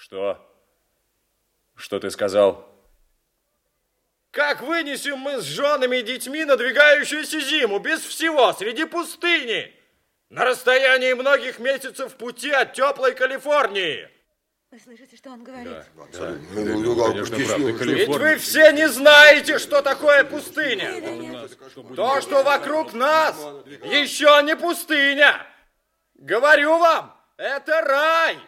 Что? Что ты сказал? Как вынесем мы с женами и детьми надвигающуюся зиму, без всего, среди пустыни, на расстоянии многих месяцев пути от теплой Калифорнии? Вы слышите, что он говорит? Да, Ну, да, конечно, правда. Ведь Калифорния. вы все не знаете, что такое пустыня. То, что вокруг нас, еще не пустыня. Говорю вам, это рай.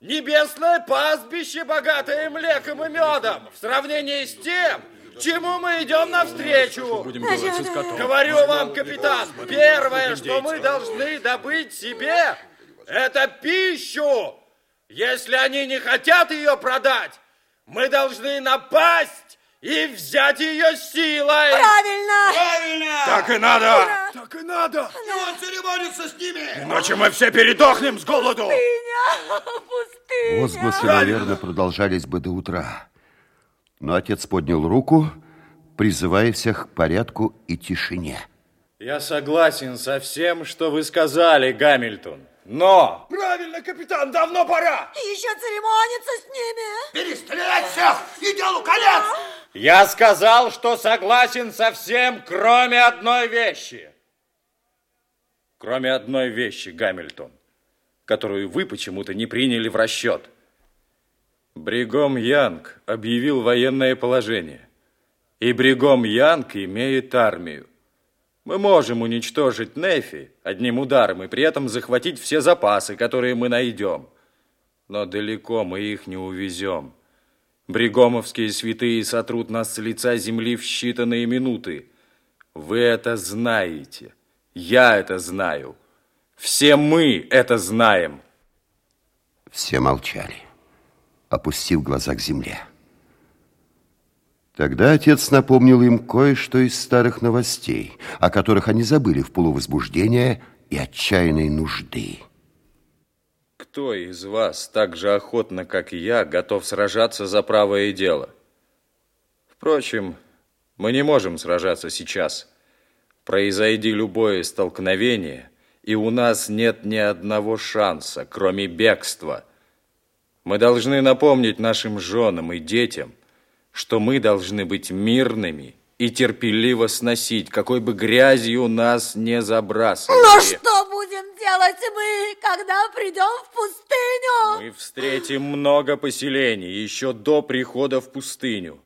Небесное пастбище, богатое млеком и медом, в сравнении с тем, чему мы идем навстречу. Будем делать со скотом. Говорю вам, капитан, первое, что мы должны добыть себе, это пищу. Если они не хотят ее продать, мы должны напасть и взять ее силой. Правильно! Правильно! Так и надо. Так и надо. И он церемонится с ними! Иначе мы все передохнем с голоду. Пустыня! Пустыня! Возгласы, наверное, продолжались бы до утра. Но отец поднял руку, призывая всех к порядку и тишине. Я согласен со всем, что вы сказали, Гамильтон. Но Правильно, капитан, давно пора! Еще церемониться с ними! Перестрелять всех и делу конец! я сказал, что согласен со всем, кроме одной вещи. Кроме одной вещи, Гамильтон, которую вы почему-то не приняли в расчет. Бригом Янг объявил военное положение. И Бригом Янг имеет армию. Мы можем уничтожить Нефи одним ударом и при этом захватить все запасы, которые мы найдем. Но далеко мы их не увезем. Бригомовские святые сотрут нас с лица земли в считанные минуты. Вы это знаете. Я это знаю. Все мы это знаем. Все молчали, опустив глаза к земле. Тогда отец напомнил им кое-что из старых новостей, о которых они забыли в полувозбуждения и отчаянной нужды. Кто из вас так же охотно, как и я, готов сражаться за правое дело? Впрочем, мы не можем сражаться сейчас. Произойди любое столкновение, и у нас нет ни одного шанса, кроме бегства. Мы должны напомнить нашим женам и детям, что мы должны быть мирными и терпеливо сносить, какой бы грязью нас не забрасывали. Ну что будем делать мы, когда придем в пустыню? Мы встретим много поселений еще до прихода в пустыню.